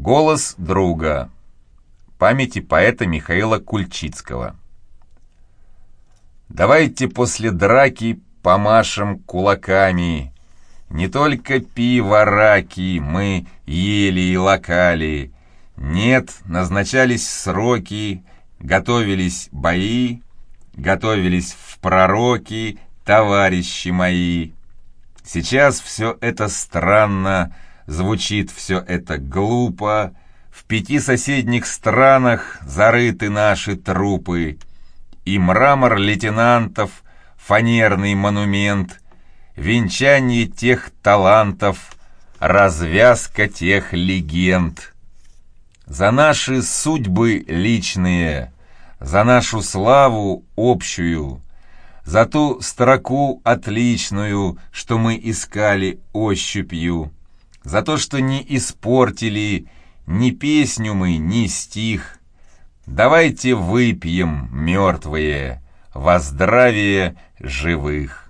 Голос друга. Памяти поэта Михаила Кульчицкого. Давайте после драки помашем кулаками. Не только пиво, раки мы ели и локали. Нет, назначались сроки, готовились бои, готовились в пророки, товарищи мои. Сейчас все это странно, звучит все это глупо. В пяти соседних странах зарыты наши трупы, и мрамор лейтенантов, фанерный монумент, венчание тех талантов, развязка тех легенд. За наши судьбы личные, за нашу славу общую, за ту строку отличную, что мы искали ощупью, за то, что не испортили ни песню мы, ни стих. Давайте выпьем, мертвые, во здравие живых.